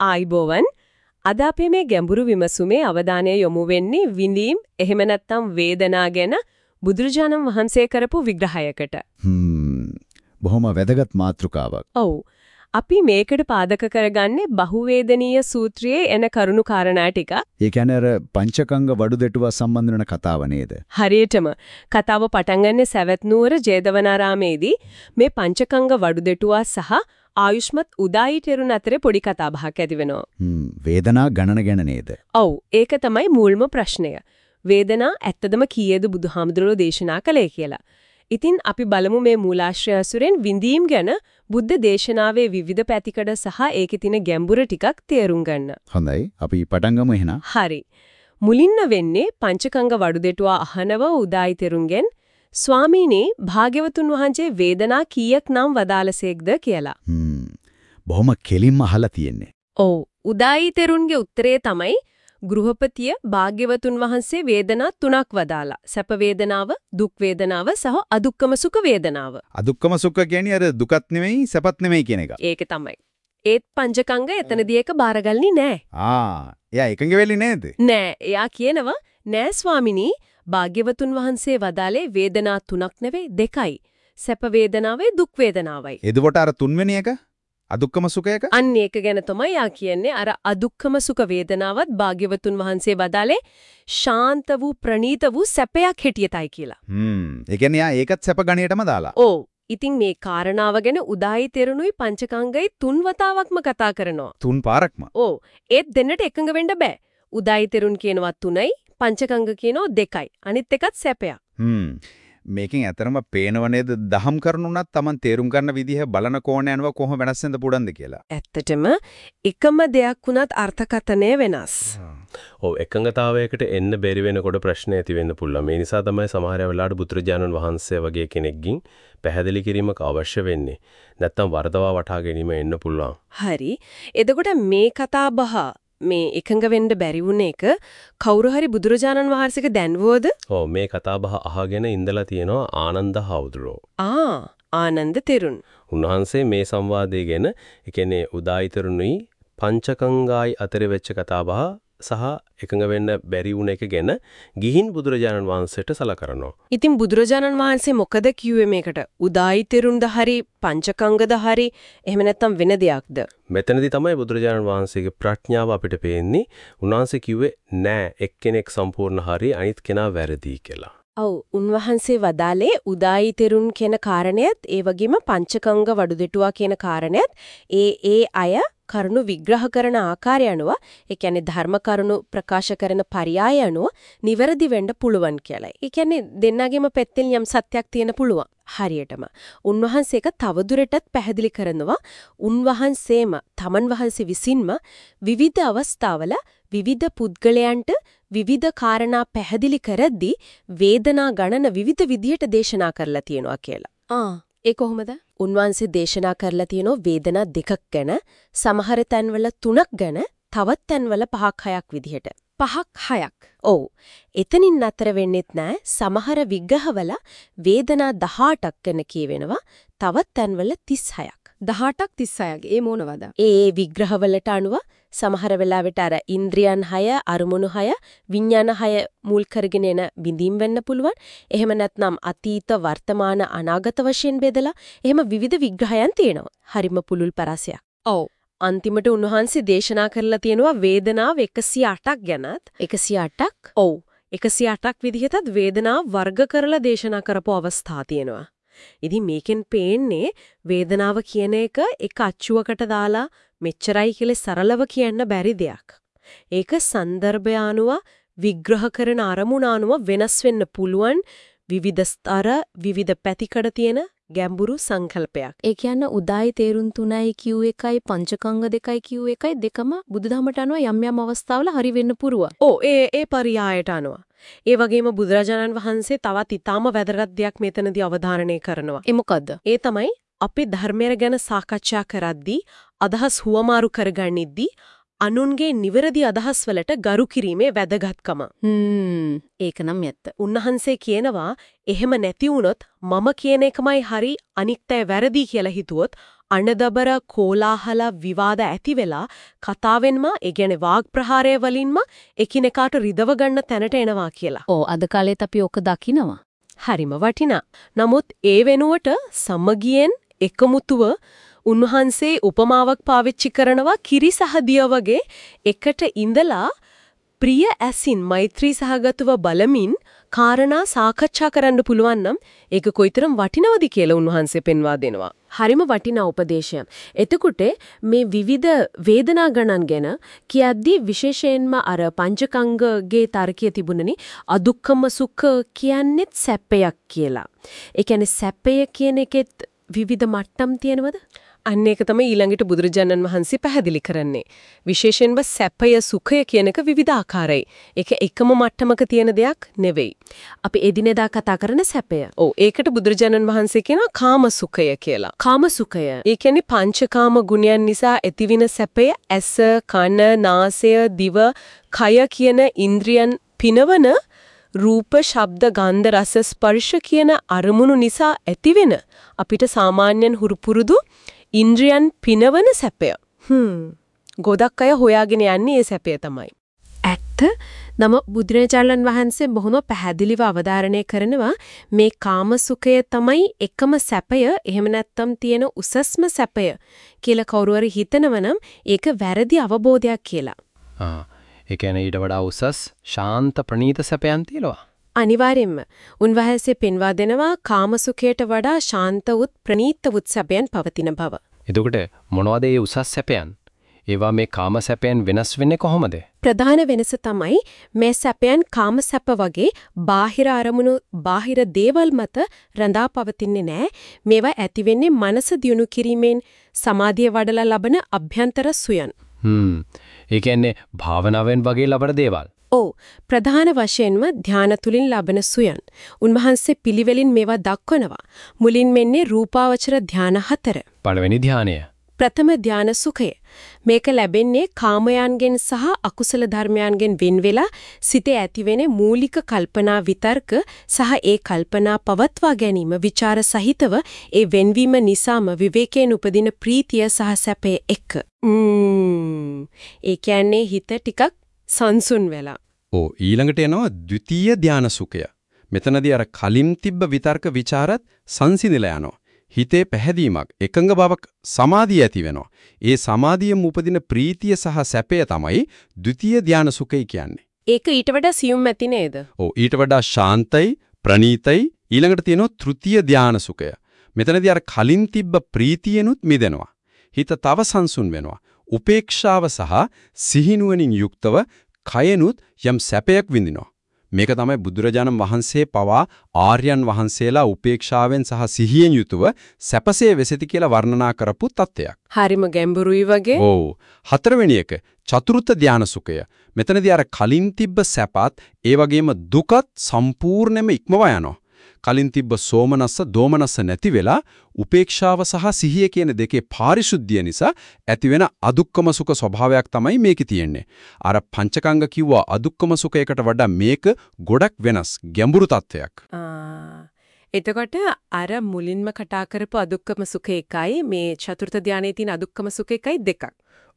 ආයිබෝවන් අද අපේ මේ ගැඹුරු විමසුමේ අවධානය යොමු වෙන්නේ විඳීම් එහෙම නැත්නම් වේදනා ගැන බුදුරජාණන් වහන්සේ කරපු විග්‍රහයකට. හ්ම් බොහොම වැදගත් මාතෘකාවක්. ඔව්. අපි මේකට පාදක කරගන්නේ බහුවේදනීය සූත්‍රයේ එන කරුණු කාරණා ටික. ඒ කියන්නේ අර පංචකංග වඩු දෙටුවා සම්බන්ධ වෙන කතාව නේද? හරියටම කතාව පටන් ගන්නේ සවැත් නුවර ජේදවනාරාමේදී මේ පංචකංග වඩු දෙටුවා සහ ආයුෂ්මත් උදායි තෙරුන් අතරේ පොඩි කතා බහක් ඇති වෙනවා. හ්ම් වේදනා ගණන ගැන නේද? ඔව් ඒක තමයි මුල්ම ප්‍රශ්නය. වේදනා ඇත්තදම කීයේද බුදුහාමුදුරුවෝ දේශනා කළේ කියලා. ඉතින් අපි බලමු මේ මූලාශ්‍රය අසුරෙන් විඳීම් ගැන බුද්ධ දේශනාවේ විවිධ පැතිකඩ සහ ඒකේ තියෙන ගැඹුර ටිකක් තේරුම් ගන්න. හොඳයි. අපි පටන් ගමු එහෙනම්. හරි. මුලින්ම වෙන්නේ පංචකංග වඩුදෙටුවා අහනව උදායි තෙරුන්ගෙන් ස්වාමීනි භාග්‍යවතුන් වහන්සේ වේදනා කීයක් නම් වදාළසේක්ද කියලා. හ්ම් බොහොම කෙලින්ම අහලා තියෙන්නේ. ඔව් උදායි තෙරුන්ගේ උත්තරේ තමයි ගෘහපතිය භාග්‍යවතුන් වහන්සේ වේදනා තුනක් වදාලා. සැප වේදනාව, දුක් වේදනාව සහ අදුක්කම සුඛ වේදනාව. අදුක්කම සුඛ කියන්නේ අර දුකත් නෙමෙයි සැපත් නෙමෙයි කියන එක. ඒක තමයි. ඒත් පංචකංග එතනදී ඒක බාරගන්නේ නෑ. ආ එයා එකඟ වෙන්නේ නේද? නෑ. එයා කියනවා නෑ ස්වාමිනී භාග්‍යවතුන් වහන්සේ වදාලේ වේදනා තුනක් නෙවෙයි දෙකයි. සැප වේදනාවයි දුක් වේදනාවයි. එතකොට අර තුන්වෙනි එක අදුක්කම සුඛයක අන්න ඒක ගැන තමයි යා කියන්නේ අර අදුක්කම සුඛ වේදනාවත් භාග්‍යවතුන් වහන්සේ වදාලේ ශාන්ත වූ ප්‍රණීත වූ සැපයක් හිටියතයි කියලා. හ්ම් ඒ කියන්නේ යා ඒකත් සැප ගණයටම දාලා. ඔව්. ඉතින් මේ කාරණාව ගැන උදායි තෙරුණුයි පංචකංගයි තුන් වතාවක්ම කතා කරනවා. තුන් පාරක්ම. ඔව්. ඒත් දෙන්නට එකඟ වෙන්න බෑ. උදායි තෙරුන් කියනවා තුනයි පංචකංග කියනවා දෙකයි. අනිත් එකත් සැපයක්. හ්ම් මේකෙන් ඇතරම පේනව නේද දහම් කරුණුණත් Taman තේරුම් ගන්න විදිහ බලන කෝණය අනුව කොහොම වෙනස් වෙනද පුඩන්ද කියලා. ඇත්තටම එකම දෙයක් වුණත් අර්ථකථනය වෙනස්. ඔව් එකඟතාවයකට එන්න බැරි වෙනකොට ප්‍රශ්න ඇති වෙන්න පුළුවන්. මේ නිසා තමයි සමහර වෙලාවට බුදුරජාණන් වහන්සේ වගේ කෙනෙක්ගෙන් පැහැදිලි කිරීමක් අවශ්‍ය වෙන්නේ. නැත්තම් වරදවා වටහා ගැනීම එන්න පුළුවන්. හරි. එතකොට මේ කතා බහ මේ එකඟ වෙන්න බැරි වුණ එක කවුරු හරි බුදුරජාණන් වහන්සේක දැන්වුවද? ඔව් මේ කතාබහ අහගෙන ඉඳලා තියෙනවා ආනන්ද හවුදුරෝ. ආ ආනන්ද තෙරුන්. උන්වහන්සේ මේ සංවාදය ගැන ඒ කියන්නේ උදායිතරුණුයි පංචකංගායි අතරේ වෙච්ච කතාබහ සහ එකඟ වෙන්න බැරි වුණ එක ගැන ගිහින් බුදුරජාණන් වහන්සේට සලකනවා. ඉතින් බුදුරජාණන් වහන්සේ මොකද කිව්වේ මේකට? උදායිතරුන්ද හරි පංචකංගද හරි එහෙම නැත්නම් වෙන දෙයක්ද? මෙතනදී තමයි බුදුරජාණන් වහන්සේගේ ප්‍රඥාව අපිට පේන්නේ. උන්වහන්සේ කිව්වේ නෑ එක්කෙනෙක් සම්පූර්ණ හරි අනිත් කෙනා වැරදි කියලා. ඔව් උන්වහන්සේ වදාලේ උදායිතරුන් කියන කාරණයත් ඒ වගේම පංචකංග වඩුදෙටුවා කියන කාරණයත් ඒ ඒ අය කරුණු විග්‍රහ කරන ආකාරය අනුව ඒ කියන්නේ ධර්ම කරුණු ප්‍රකාශ කරන පරයය අනුව නිවැරදි වෙන්න පුළුවන් කියලා. ඒ කියන්නේ දෙන්නගෙම පැත්තෙන් යම් සත්‍යක් තියෙන පුළුවන්. හරියටම. උන්වහන්සේක තවදුරටත් පැහැදිලි කරනවා උන්වහන්සේම තමන් වහන්සේ විසින්ම විවිධ අවස්ථාවල විවිධ පුද්ගලයන්ට විවිධ කාරණා පැහැදිලි කරද්දී වේදනා ගණන විවිධ විදිහට දේශනා කරලා තියෙනවා කියලා. ආ ඒ කොහොමද? උන්වහන්සේ දේශනා කරලා තියෙන වේදනා දෙකක් ගැන, සමහර තැන්වල තුනක් ගැන, තවත් තැන්වල පහක් හයක් විදිහට. පහක් හයක්. ඔව්. එතනින් නතර වෙන්නෙත් නෑ. සමහර විග්‍රහවල වේදනා 18ක් ගැන කියවෙනවා. තවත් තැන්වල 36ක්. 18ක් 36ක්. ඒ මොනවද? ඒ විග්‍රහවලට අනුව සමහර වෙලාවට අර ඉන්ද්‍රියන් 6 අරමුණු 6 විඥාන 6 මුල් කරගෙන එන බිඳීම් වෙන්න පුළුවන්. එහෙම නැත්නම් අතීත වර්තමාන අනාගත වශයෙන් බෙදලා එහෙම විවිධ විග්‍රහයන් තියෙනවා. හරිම පුළුල් පරසයක්. ඔව්. අන්තිමට උන්වහන්සේ දේශනා කරලා තියෙනවා වේදනාව 108ක් ගැනත් 108ක් ඔව් 108ක් විදිහටත් වේදනාව වර්ග කරලා දේශනා කරපු අවස්ථා තියෙනවා. ඉතින් මේකෙන් පේන්නේ වේදනාව කියන එක එක අච්චුවකට දාලා මෙච්චරයි කියලා සරලව කියන්න බැරි දෙයක්. ඒක સંદર્ભය අනුව විග්‍රහ කරන අරමුණ අනුව වෙනස් වෙන්න පුළුවන් විවිධ ස්තර විවිධ පැතිකඩ තියෙන ගැඹුරු සංකල්පයක්. ඒ කියන්නේ උදායි තේරුම් තුනයි කිව් එකයි පංචකංග දෙකයි කිව් එකයි දෙකම බුදුදහමට අනුව යම් යම් අවස්ථාවල හරි වෙන්න පුරුව. ඕ ඒ ඒ පරියායට අනුව. ඒ වගේම බුදුරජාණන් වහන්සේ තවත් ඊටාම වැදගත් දෙයක් මෙතනදී අවධාරණය කරනවා. ඒ මොකද්ද? ඒ තමයි අපි ධර්මය ගැන සාකච්ඡා කරද්දී අදහස් හුවමාරු කරගන්නිද්දී අනුන්ගේ නිවැරදි අදහස් වලට ගරු කිරීමේ වැදගත්කම. හ්ම් ඒක නම් ඇත්ත. උන්වහන්සේ කියනවා එහෙම නැති වුණොත් මම කියන එකමයි හරි අනිත්‍ය වැරදි කියලා හිතුවොත් අනදබර කෝලාහල විවාද ඇති වෙලා කතාවෙන්ම ඒ කියන්නේ වාග් ප්‍රහාරය වලින්ම එකිනෙකාට රිදව ගන්න තැනට එනවා කියලා. ඕ අද කාලේත් අපි ඔක දකිනවා. හරිම වටිනා. නමුත් ඒ වෙනුවට සමගියෙන් එකමුතුව උන්වහන්සේ උපමාවක් පාවිච්චි කරනවා කිරි සහ දිය වගේ එකට ඉඳලා ප්‍රිය ඇසින් මෛත්‍රී සහගතව බලමින් කාරණා සාකච්ඡා කරන්න පුළුවන් නම් ඒක කොයිතරම් වටිනවද කියලා උන්වහන්සේ පෙන්වා දෙනවා. හරිම වටිනා උපදේශයක්. එතකොට මේ විවිධ වේදනා ගණන් ගැන කියද්දී විශේෂයෙන්ම අර පංචකංගගේ තර්කයේ තිබුණනි අදුක්කම සුඛ කියන්නේත් සැපයක් කියලා. ඒ කියන්නේ සැපය කියන එකෙත් විවිධ මට්ටම් තියෙනවද? අන්න ඒක තමයි ඊළඟට බුදුරජාණන් වහන්සේ පැහැදිලි කරන්නේ. විශේෂයෙන්ම සැපය සුඛය කියන එක විවිධ ආකාරයි. ඒක එකම මට්ටමක තියෙන දෙයක් නෙවෙයි. අපි එදිනෙදා කතා කරන සැපය. ඔව් ඒකට බුදුරජාණන් වහන්සේ කියනවා කාම සුඛය කියලා. කාම සුඛය. ඒ කියන්නේ පංචකාම ගුණයන් නිසා ඇතිවින සැපය ඇස, කන, නාසය, දිව, කය කියන ඉන්ද්‍රියන් පිනවන රූප, ශබ්ද, ගන්ධ, රස, ස්පර්ශ කියන අරමුණු නිසා ඇතිවෙන අපිට සාමාන්‍යයෙන් හුරු පුරුදු ඉන්ද්‍රියන් පිනවන සැපය. හ්ම්. ගොඩක් අය හොයාගෙන යන්නේ ඒ සැපය තමයි. ඇත්ත නම බුදුරජාණන් වහන්සේ බොහොම පැහැදිලිව අවධාරණය කරනවා මේ කාම සුඛය තමයි එකම සැපය එහෙම නැත්නම් තියෙන උසස්ම සැපය කියලා කවුරු හරි හිතනවනම් ඒක වැරදි අවබෝධයක් කියලා. ආ ඒ කියන්නේ ඊට වඩා උසස් ශාන්ත ප්‍රණීත සැපයන් තියෙනවා. අනිවාර්යෙන්ම උන්වහන්සේ පෙන්වා දෙනවා කාමසුඛයට වඩා ශාන්ත උත් ප්‍රණීත උත් සැපයන් පවතින බව. එතකොට මොනවද මේ උසස් සැපයන්? ඒවා මේ කාම සැපයන් වෙනස් වෙන්නේ කොහොමද? ප්‍රධාන වෙනස තමයි මේ සැපයන් කාම සැප වගේ බාහිර අරමුණු බාහිර දේවල් මත රඳා පවතින්නේ නැහැ. මේවා ඇති වෙන්නේ මනස දියුණු කිරීමෙන් සමාධිය වඩලා ලබන අභ්‍යන්තර සුයන්. හ්ම්. ඒ කියන්නේ භාවනාවෙන් වගේ ලබන දේවල්. ඔව් ප්‍රධාන වශයෙන්ම ධාන තුලින් ලබන සුයන්. උන්වහන්සේ පිළිවෙලින් මේවා දක්වනවා. මුලින් මෙන්නේ රූපාවචර ධාන හතර. පළවෙනි ධානය. ප්‍රථම ධාන සුඛය. මේක ලැබෙන්නේ කාමයන්ගෙන් සහ අකුසල ධර්මයන්ගෙන් වෙන් වෙලා සිතේ ඇතිවෙන මූලික කල්පනා විතර්ක සහ ඒ කල්පනා පවත්වා ගැනීම ਵਿਚාර සහිතව ඒ වෙන්වීම නිසාම විවේකයෙන් උපදින ප්‍රීතිය සහ සැපය එක්ක. ඒ කියන්නේ හිත ටිකක් සංසුන් වෙලා. ඕ ඊළඟට එනවා ද්විතීය ධාන සුඛය. මෙතනදී අර කලින් තිබ්බ විතර්ක ਵਿਚාරත් සංසිඳලා යනවා. හිතේ පැහැදීමක් එකඟ බවක් සමාධිය ඇති වෙනවා. ඒ සමාධියම උපදින ප්‍රීතිය සහ සැපය තමයි ද්විතීය ධාන සුඛය කියන්නේ. ඒක ඊට වඩා සියුම් ඇති නේද? ඔව් ඊට වඩා ශාන්තයි ප්‍රණීතයි ඊළඟට තියෙනවා තෘතීය ධාන සුඛය. මෙතනදී අර කලින් තිබ්බ ප්‍රීතියනුත් මිදෙනවා. හිත තව සංසුන් වෙනවා. උපේක්ෂාව සහ සිහිනුවණින් යුක්තව කයනුත් යම් සැපයක් විඳිනවා. මේක තමයි බුදුරජාණන් වහන්සේ පවා ආර්යයන් වහන්සේලා උපේක්ෂාවෙන් සහ සිහියෙන් යුතුව සැපසේ වෙසෙති කියලා වර්ණනා කරපු තත්ත්වයක්. හරිම ගැඹුරුයි වගේ. ඔව්. හතරවෙනි එක චතුර්ථ ධාන සුඛය. මෙතනදී අර කලින් තිබ්බ සැපත් ඒ වගේම දුකත් සම්පූර්ණයෙන්ම ඉක්මවා යනවා. කලින් තිබ්බ සෝමනස්ස දෝමනස්ස නැති වෙලා උපේක්ෂාව සහ සිහිය කියන දෙකේ පාරිශුද්ධිය නිසා ඇතිවෙන අදුක්කම සුඛ ස්වභාවයක් තමයි මේකේ තියෙන්නේ. අර පංචකංග කිව්වා අදුක්කම සුඛයකට වඩා මේක ගොඩක් වෙනස් ගැඹුරු තත්වයක්. එතකොට අර මුලින්ම කතා කරපු අදුක්කම සුඛ එකයි මේ චතුර්ථ ධානයේ තියෙන අදුක්කම සුඛ එකයි දෙකක්.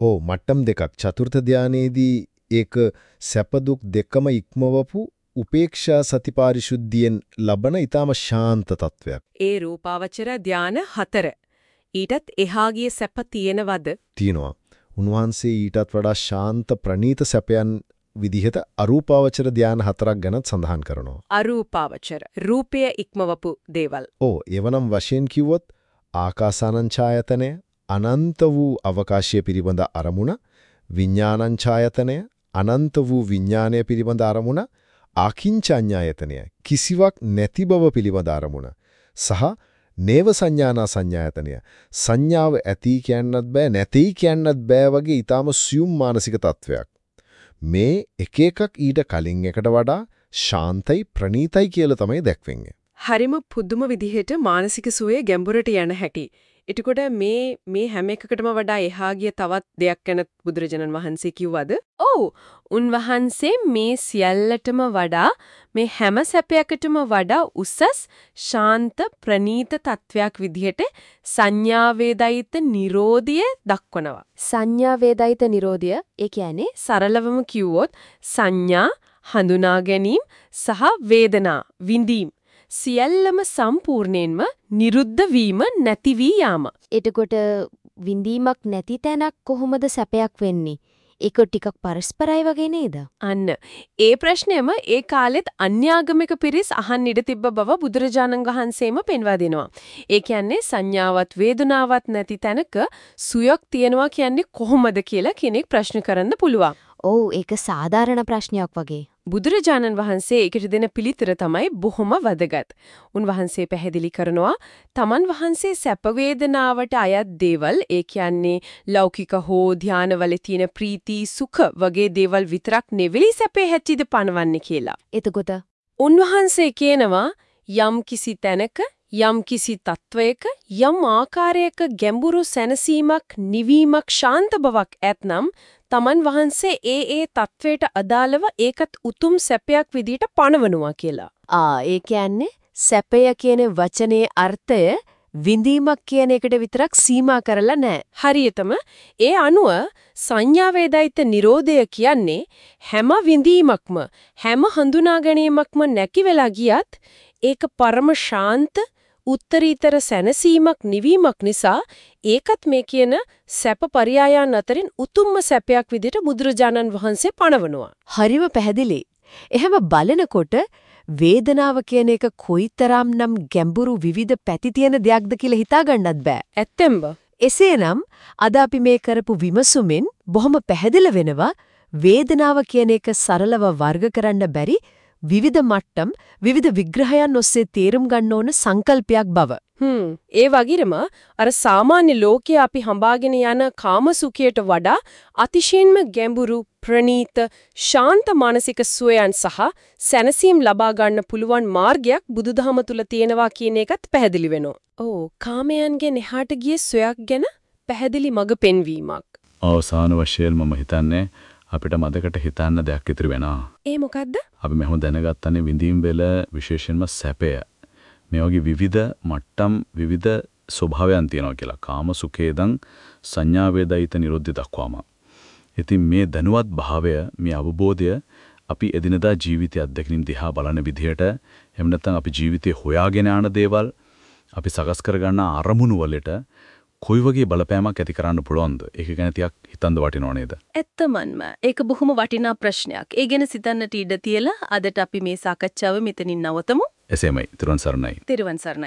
ඔව් මට්ටම් දෙකක්. චතුර්ථ ධානයේදී ඒක සැප දුක් දෙකම ඉක්මවපු උපේක්ෂා සතිපාරිශුද්ධියෙන් ලබන ඊටම ශාන්ත තත්වයක්. ඒ රූපාවචර ධාන හතර. ඊටත් එහා ගිය සැප තියෙනවද? තියෙනවා. උන්වහන්සේ ඊටත් වඩා ශාන්ත ප්‍රණීත සැපයන් විදිහට අරූපාවචර ධාන හතරක් ගැනත් සඳහන් කරනවා. අරූපාවචර රූපය ඉක්මවපු දේවල්. ඔව් එවනම් වශයෙන් කිව්වොත් ආකාසානං අනන්ත වූ අවකාශය පිළිබඳ අරමුණ විඥානං අනන්ත වූ විඥානය පිළිබඳ අරමුණ ආකින්චඤ්ඤායතනය කිසිවක් නැති බව පිළිබඳ අරමුණ සහ නේව සංඥානා සංඥායතනය. සංඥාව ඇති කියන්නත් බෑ නැති කියන්නත් බෑ වගේ ඊටාම සියුම් මානසික තත්වයක්. මේ එක එකක් ඊට කලින් එකට වඩා ශාන්තයි ප්‍රණීතයි කියලා තමයි දැක්වෙන්නේ. හරිම පුදුම විදිහට මානසික සුවය ගැඹුරට යන හැටි. එතකොට මේ මේ හැම එකකටම වඩා එහා ගිය තවත් දෙයක් ගැන බුදුරජාණන් වහන්සේ කිව්වද? ඔව්. උන්වහන්සේ මේ සියල්ලටම වඩා මේ හැම සැපයකටම වඩා උසස් ශාන්ත ප්‍රනීත තත්වයක් විදිහට සංඥා වේදිත නිරෝධිය දක්වනවා. සංඥා වේදිත නිරෝධිය ඒ කියන්නේ සරලවම කිව්වොත් සංඥා හඳුනා ගැනීම සහ වේදනා විඳීම් සියල්ලම සම්පූර්ණයෙන්ම නිරුද්ධ වීම නැති වී යාම. එතකොට විඳීමක් නැති තැනක් කොහොමද සැපයක් වෙන්නේ? ඒක ටිකක් පරස්පරයි වගේ නේද? අන්න ඒ ප්‍රශ්නයම ඒ කාලෙත් අන්‍යාගමික පිරිස් අහන්න ඉඩ තිබ්බ බව බුදුරජාණන් වහන්සේම පෙන්වා දෙනවා. ඒ කියන්නේ සංඥාවත් වේදනාවත් නැති තැනක සුවයක් තියනවා කියන්නේ කොහොමද කියලා කෙනෙක් ප්‍රශ්න කරන්න පුළුවන්. ඔව් ඒක සාධාරණ ප්‍රශ්නයක් වගේ. බුදුරජාණන් වහන්සේ ඒකට දෙන පිළිතුර තමයි බොහොම වැදගත්. උන්වහන්සේ පැහැදිලි කරනවා තමන් වහන්සේ සැප වේදනාවට අයත් දේවල් ඒ කියන්නේ ලෞකික හෝ ධානවල තියෙන ප්‍රීති සුඛ වගේ දේවල් විතරක් නෙවෙයි සැපේ හැටිද පනවන්නේ කියලා. එතකොට උන්වහන්සේ කියනවා යම් කිසි තැනක යම් කිසි තත්වයක යම් ආකාරයක ගැඹුරු සැනසීමක් නිවීමක් ශාන්ත බවක් ඇතනම් තමන් වහන්සේ ඒ ඒ තත්වයට අදාළව ඒකත් උතුම් සැපයක් විදිහට පණවනවා කියලා. ආ ඒ කියන්නේ සැපය කියන වචනේ අර්ථය විඳීමක් කියන එකට විතරක් සීමා කරලා නැහැ. හරියටම ඒ අනුව සංඥා වේදිත නිරෝධය කියන්නේ හැම විඳීමක්ම හැම හඳුනා ගැනීමක්ම නැති වෙලා ගියත් ඒක පරම ශාන්ත උත්තරීතර සැනසීමක් නිවීමක් නිසා ඒකත් මේ කියන සැප පරයයන් අතරින් උතුම්ම සැපයක් විදිහට බුදුරජාණන් වහන්සේ පණවනවා. හරිම පැහැදිලි. එහෙම බලනකොට වේදනාව කියන එක කොයිතරම්නම් ගැඹුරු විවිධ පැති තියෙන දෙයක්ද කියලා හිතා ගන්නත් බෑ. ඇත්තෙන්ම එසේනම් අද අපි මේ කරපු විමසුමෙන් බොහොම පැහැදිලි වෙනවා වේදනාව කියන එක සරලව වර්ග කරන්න බැරි විවිධ මට්ටම් විවිධ විග්‍රහයන් ඔස්සේ තේරුම් ගන්න ඕන සංකල්පයක් බව. හ්ම් ඒ වගේම අර සාමාන්‍ය ලෝකයේ අපි හඹාගෙන යන කාමසුඛයට වඩා අතිශයින්ම ගැඹුරු ප්‍රනීත ශාන්ත මානසික සුවයන් සහ සැනසීම ලබා ගන්න පුළුවන් මාර්ගයක් බුදුදහම තුල තියෙනවා කියන එකත් පැහැදිලි වෙනවා. ඔව් කාමයන්ගෙන් එහාට ගිය සොයක් ගැන පැහැදිලි මඟ පෙන්වීමක්. අවසාන වශයෙන් මම හිතන්නේ අපිට මදකට හිතන්න දෙයක් ඉතුරු වෙනවා. ඒ මොකද්ද? අපි මෙහොම දැනගත්තනේ විඳීම් වල විශේෂයෙන්ම සැපය. මේ වගේ විවිධ මට්ටම් විවිධ ස්වභාවයන් තියෙනවා කියලා. කාම සුඛේදං සංඥා වේදිත නිරෝධය දක්වාම. ඉතින් මේ දැනුවත් භාවය, මේ අවබෝධය අපි එදිනදා ජීවිතය අත්දැකීම් දිහා බලන විදිහට එහෙම නැත්නම් අපි ජීවිතේ හොයාගෙන යන දේවල් අපි සකස් කරගන්න අරමුණු වලට කොයි වගේ බලපෑමක් ඇති කරන්න පුළුවන්ද? ඒක ගැන ටිකක් හිතන්න වටිනව නේද? ඇත්තමන්ම ඒක බොහොම වටිනා ප්‍රශ්නයක්. ඒ ගැන සිතන්නට ඉඩ තියලා අදට අපි මේ සාකච්ඡාව මෙතනින් නවතමු. එසේමයි. ත්‍රිවන් සරණයි. තිරුවන් සරණයි.